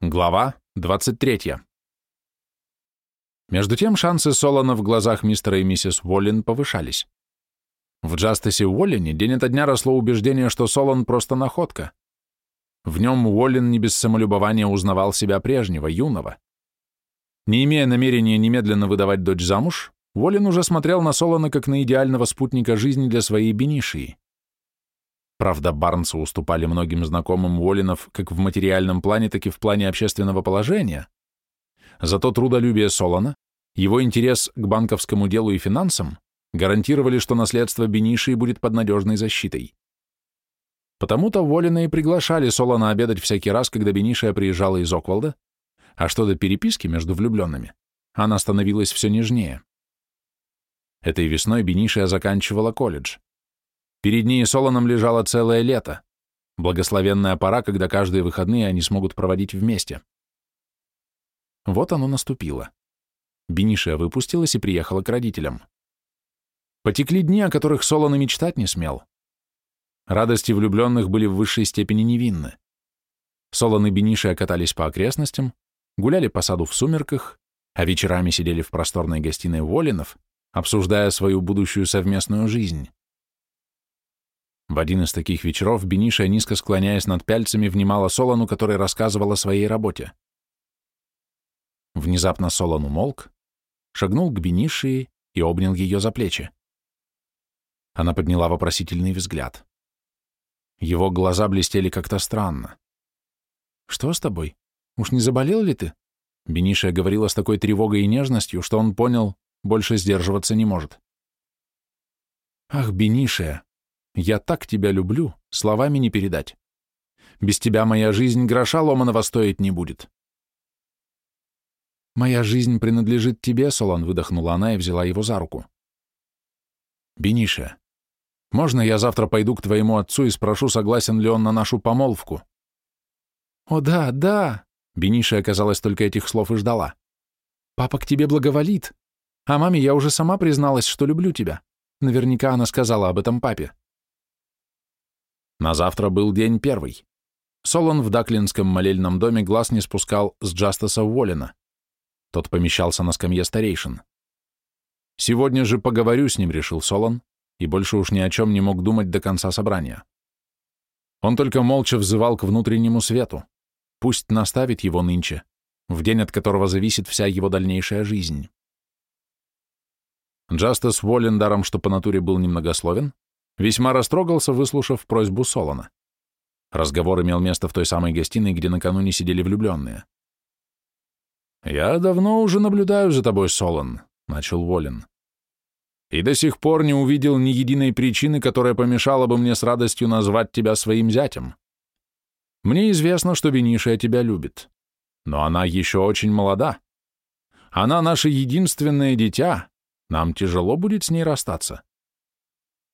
Глава 23. Между тем шансы Солона в глазах мистера и миссис Уоллин повышались. В Джастисе Уоллине день ото дня росло убеждение, что Солон просто находка. В нем Уоллин не без самолюбования узнавал себя прежнего, юного. Не имея намерения немедленно выдавать дочь замуж, Уоллин уже смотрел на Солона как на идеального спутника жизни для своей Бенишии. Правда, Барнсу уступали многим знакомым Уоллинов как в материальном плане, так и в плане общественного положения. Зато трудолюбие Солона, его интерес к банковскому делу и финансам гарантировали, что наследство Бениши будет под надежной защитой. Потому-то Уоллина и приглашали Солона обедать всякий раз, когда Бенишия приезжала из Оквалда, а что до переписки между влюбленными, она становилась все нежнее. Этой весной Бенишия заканчивала колледж. Перед ней Солоном лежало целое лето, благословенная пора, когда каждые выходные они смогут проводить вместе. Вот оно наступило. Бенишия выпустилась и приехала к родителям. Потекли дни, о которых Солон и мечтать не смел. Радости влюбленных были в высшей степени невинны. Солон и Бенишия катались по окрестностям, гуляли по саду в сумерках, а вечерами сидели в просторной гостиной Волинов, обсуждая свою будущую совместную жизнь. В один из таких вечеров Бениша, низко склоняясь над пяльцами, внимала Солону, который рассказывал о своей работе. Внезапно Солон умолк, шагнул к Бенишии и обнял ее за плечи. Она подняла вопросительный взгляд. Его глаза блестели как-то странно. «Что с тобой? Уж не заболел ли ты?» Бенишия говорила с такой тревогой и нежностью, что он понял, больше сдерживаться не может. «Ах, Бенишия, я так тебя люблю, словами не передать. Без тебя моя жизнь гроша ломаного стоить не будет. Моя жизнь принадлежит тебе, Солон, выдохнула она и взяла его за руку. Бениша, можно я завтра пойду к твоему отцу и спрошу, согласен ли он на нашу помолвку? О, да, да. Бениша, оказалось, только этих слов и ждала. Папа к тебе благоволит. А маме я уже сама призналась, что люблю тебя. Наверняка она сказала об этом папе. На завтра был день первый. Солон в Даклинском молельном доме глаз не спускал с Джастаса Уоллина. Тот помещался на скамье старейшин. «Сегодня же поговорю с ним», — решил Солон, и больше уж ни о чем не мог думать до конца собрания. Он только молча взывал к внутреннему свету. Пусть наставит его нынче, в день, от которого зависит вся его дальнейшая жизнь. Джастас Уоллен, даром что по натуре был немногословен, Весьма растрогался, выслушав просьбу Солона. Разговор имел место в той самой гостиной, где накануне сидели влюбленные. «Я давно уже наблюдаю за тобой, Солон», — начал Волин. «И до сих пор не увидел ни единой причины, которая помешала бы мне с радостью назвать тебя своим зятем. Мне известно, что Венишия тебя любит, но она еще очень молода. Она наше единственное дитя, нам тяжело будет с ней расстаться.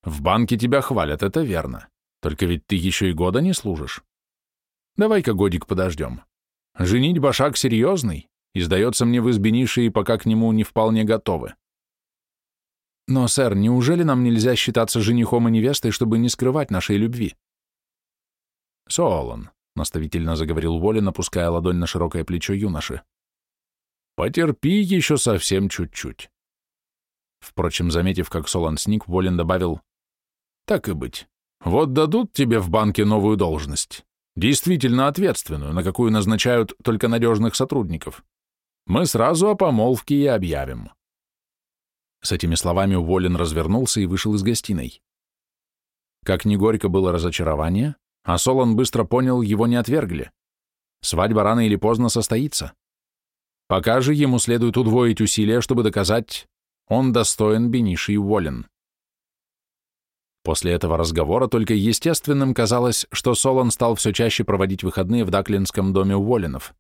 В банке тебя хвалят, это верно. Только ведь ты еще и года не служишь. Давай-ка годик подождем. Женить башак серьезный, и, сдается мне, вы с Бенишей пока к нему не вполне готовы. Но, сэр, неужели нам нельзя считаться женихом и невестой, чтобы не скрывать нашей любви? Солон, — наставительно заговорил Волин, опуская ладонь на широкое плечо юноши. Потерпи еще совсем чуть-чуть. Впрочем, заметив, как Солон сник, Волин добавил, так и быть. Вот дадут тебе в банке новую должность, действительно ответственную, на какую назначают только надежных сотрудников. Мы сразу о помолвке и объявим. С этими словами Уоллен развернулся и вышел из гостиной. Как ни горько было разочарование, а Солон быстро понял, его не отвергли. Свадьба рано или поздно состоится. Пока же ему следует удвоить усилия, чтобы доказать, он достоин Бениши Уоллен. После этого разговора только естественным казалось, что Солон стал все чаще проводить выходные в Даклинском доме Уоллинов.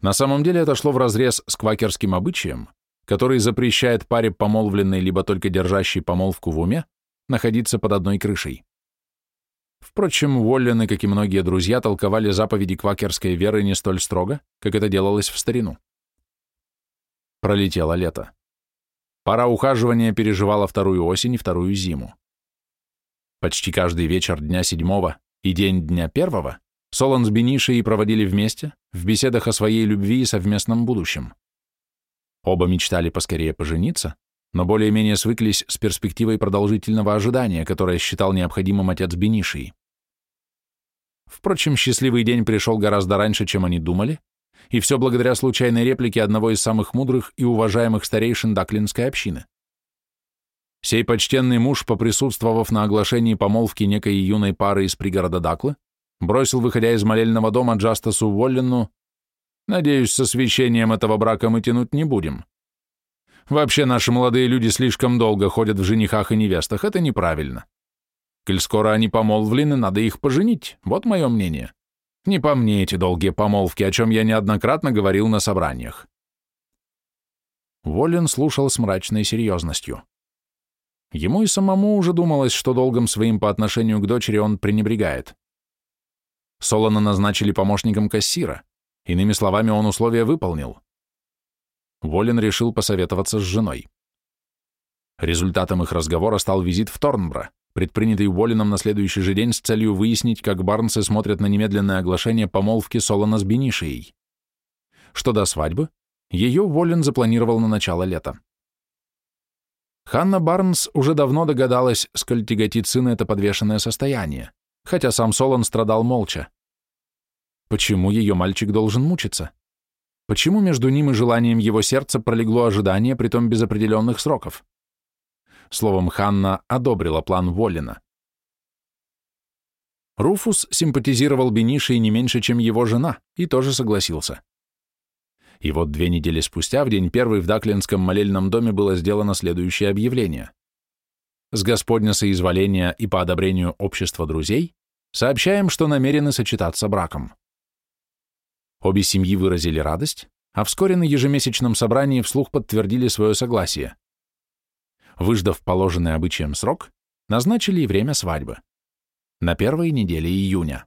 На самом деле это шло вразрез с квакерским обычаем, который запрещает паре помолвленной либо только держащей помолвку в уме находиться под одной крышей. Впрочем, Уоллены, как и многие друзья, толковали заповеди квакерской веры не столь строго, как это делалось в старину. Пролетело лето. Пора ухаживания переживала вторую осень и вторую зиму. Почти каждый вечер дня седьмого и день дня первого Солон с Бенишей проводили вместе, в беседах о своей любви и совместном будущем. Оба мечтали поскорее пожениться, но более-менее свыклись с перспективой продолжительного ожидания, которое считал необходимым отец Бенишии. Впрочем, счастливый день пришел гораздо раньше, чем они думали, и все благодаря случайной реплике одного из самых мудрых и уважаемых старейшин Даклинской общины. Сей почтенный муж, поприсутствовав на оглашении помолвки некой юной пары из пригорода Даклы, бросил, выходя из молельного дома Джастасу Уоллену, «Надеюсь, с освящением этого брака мы тянуть не будем. Вообще наши молодые люди слишком долго ходят в женихах и невестах, это неправильно. Коль скоро они помолвлены, надо их поженить, вот мое мнение. Не по мне эти долгие помолвки, о чем я неоднократно говорил на собраниях». Воллен слушал с мрачной серьезностью. Ему и самому уже думалось, что долгом своим по отношению к дочери он пренебрегает. Солона назначили помощником кассира. Иными словами, он условия выполнил. Волин решил посоветоваться с женой. Результатом их разговора стал визит в Торнбро, предпринятый Волином на следующий же день с целью выяснить, как Барнсы смотрят на немедленное оглашение помолвки Солона с Бенишией. Что до свадьбы, ее Волин запланировал на начало лета. Ханна Барнс уже давно догадалась, сколь тяготит сына это подвешенное состояние хотя сам Солон страдал молча. Почему ее мальчик должен мучиться? Почему между ним и желанием его сердца пролегло ожидание, притом без определенных сроков? Словом, Ханна одобрила план Волина. Руфус симпатизировал Бениши не меньше, чем его жена, и тоже согласился. И вот две недели спустя, в день первый в Даклинском молельном доме было сделано следующее объявление. С Господня соизволения и по одобрению общества друзей Сообщаем, что намерены сочетаться браком. Обе семьи выразили радость, а вскоре на ежемесячном собрании вслух подтвердили свое согласие. Выждав положенный обычаем срок, назначили и время свадьбы. На первой неделе июня.